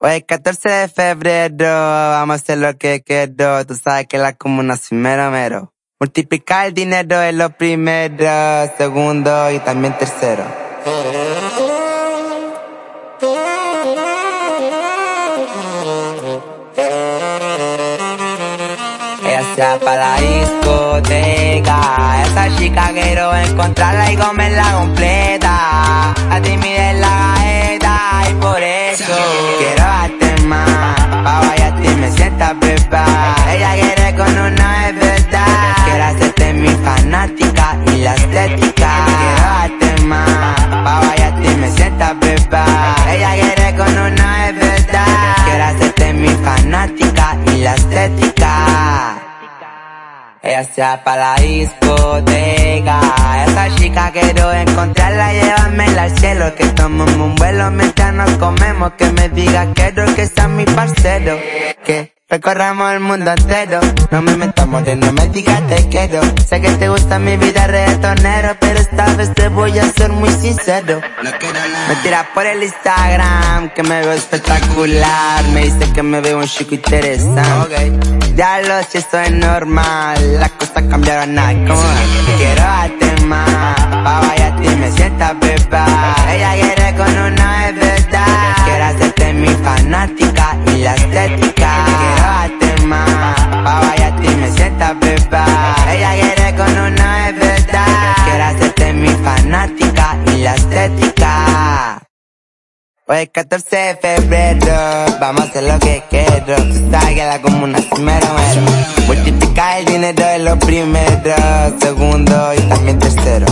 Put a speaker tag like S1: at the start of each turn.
S1: Hoy 14 de febrero, vamos a hacer lo que quiero. Tú sabes que la comuna es mero mero. Multiplicar el dinero es lo primero, segundo y también tercero. Ella para la discoteca, esa chica quiero encontrarla y comerla completa. A estética. Quiero darte más. Pa' vaya a ti me sienta beba. Ella quiere con una verdad. Quiero hacerte mi fanática y la estética. Ella se va para la discoteca. Esa chica quiero encontrarla, llévamela al cielo. Que tomemos un vuelo mientras nos comemos. Que me diga quiero que sea mi parcero. Que recorramos el mundo entero. No me metamos de no me digas te quiero. Sé que te gusta mi vida reggaetonero, pero esta vez te voy a ser muy sincero. Me tiras por el Instagram, que me veo espectacular. Me dice que me veo un chico interesante. Ya lo si eso es normal, las cosas cambiaron nada. Como quiero darte más, Ella quiere con una de verdad. Quiero hacerte mi fanática y la estética. Hoy es 14 de febrero, vamos a hacer lo que quiero. Tú sabes que la comuna es. Multiplicar el dinero es lo primero, segundo y también tercero.